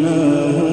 فأنجيناه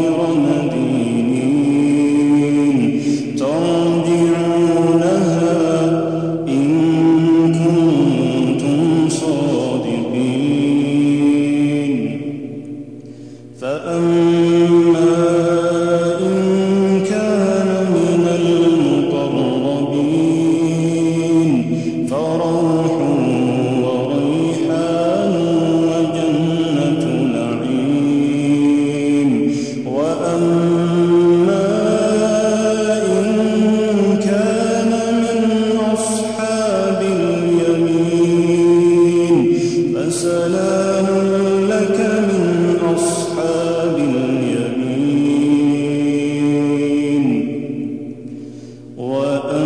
غير مدينين وأما